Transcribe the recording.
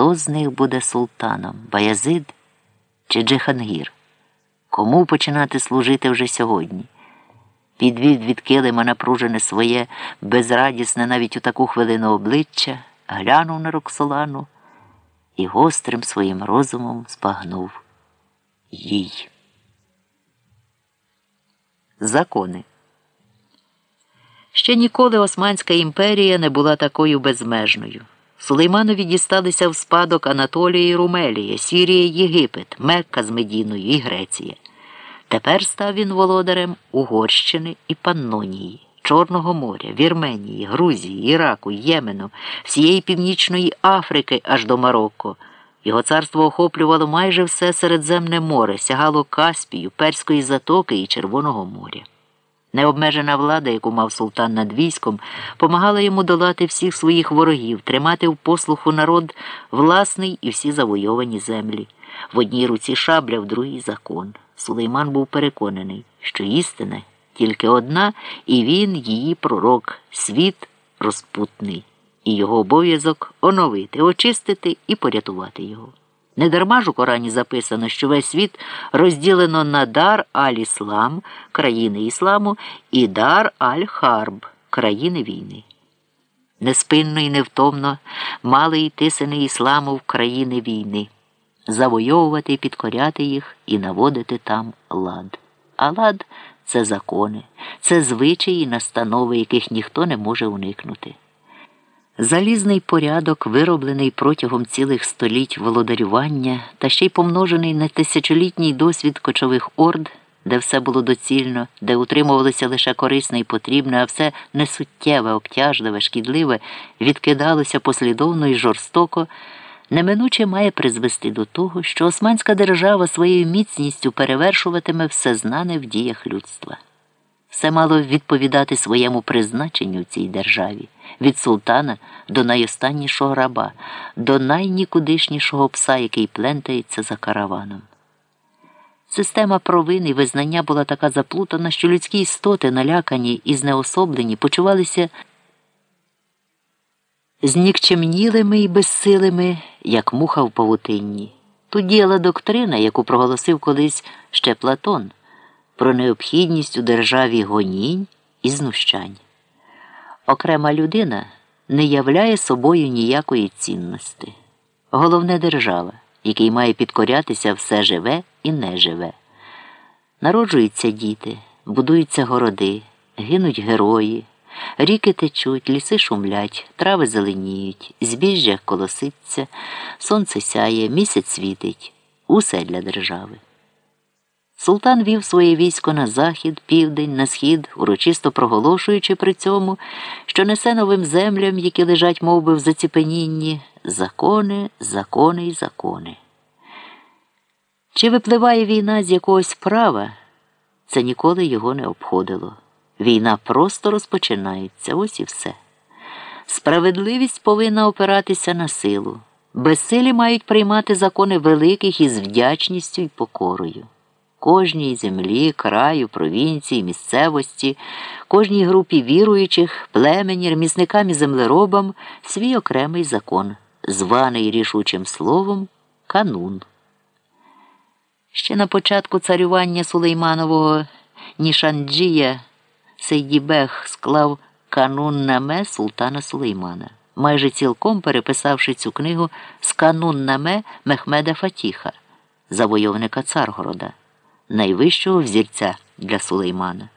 хто з них буде султаном Баязид чи Джихангір? Кому починати служити вже сьогодні? Підвів від килима напружене своє, безрадісне навіть у таку хвилину обличчя, глянув на Роксолану і гострим своїм розумом збагнув їй. Закони. Ще ніколи Османська імперія не була такою безмежною. Сулейманові дісталися в спадок Анатолія і Румелія, Сірія, Єгипет, Мекка з Медіною і Греція. Тепер став він володарем Угорщини і Паннонії, Чорного моря, Вірменії, Грузії, Іраку, Ємену, всієї Північної Африки аж до Марокко. Його царство охоплювало майже все Середземне море, сягало Каспію, Перської затоки і Червоного моря. Необмежена влада, яку мав султан над військом, помагала йому долати всіх своїх ворогів, тримати в послуху народ власний і всі завойовані землі. В одній руці шабля, в другій закон. Сулейман був переконаний, що істина тільки одна, і він її пророк, світ розпутний, і його обов'язок оновити, очистити і порятувати його. Недарма ж у Корані записано, що весь світ розділено на дар аль-Іслам, країни ісламу, і дар аль-Харб, країни війни. Неспинно і невтомно мали йти сини ісламу в країни війни, завойовувати і підкоряти їх і наводити там лад. А лад це закони, це звичаї і настанови, яких ніхто не може уникнути. Залізний порядок, вироблений протягом цілих століть володарювання та ще й помножений на тисячолітній досвід кочових орд, де все було доцільно, де утримувалося лише корисне і потрібне, а все несуттєве, обтяжливе, шкідливе, відкидалося послідовно і жорстоко, неминуче має призвести до того, що Османська держава своєю міцністю перевершуватиме все знане в діях людства. Все мало відповідати своєму призначенню в цій державі від султана до найостаннішого раба, до найнікудишнішого пса, який плентається за караваном. Система провин і визнання була така заплутана, що людські істоти, налякані і знеособлені, почувалися знікчемнілими і безсилими, як муха в павутинні. Тут діяла доктрина, яку проголосив колись ще Платон про необхідність у державі гонінь і знущань. Окрема людина не являє собою ніякої цінності. Головне держава, який має підкорятися все живе і неживе. Народжуються діти, будуються городи, гинуть герої, ріки течуть, ліси шумлять, трави зеленіють, збіжжя колоситься, сонце сяє, місяць світить усе для держави. Султан вів своє військо на захід, південь, на схід, урочисто проголошуючи при цьому, що несе новим землям, які лежать мов би, в заціпенінні, закони, закони й закони. Чи випливає війна з якогось права, це ніколи його не обходило. Війна просто розпочинається, ось і все. Справедливість повинна опиратися на силу. Безсилі мають приймати закони великих із вдячністю й покорою кожній землі, краю, провінції, місцевості, кожній групі віруючих, племені, ремісникам і землеробам свій окремий закон, званий рішучим словом канун. Ще на початку царювання Сулейманового Нішанджія Сейдібех склав канун наме султана Сулеймана, майже цілком переписавши цю книгу з канун наме Мехмеда Фатіха, завойовника Царгорода найвищого взірця для Сулеймана.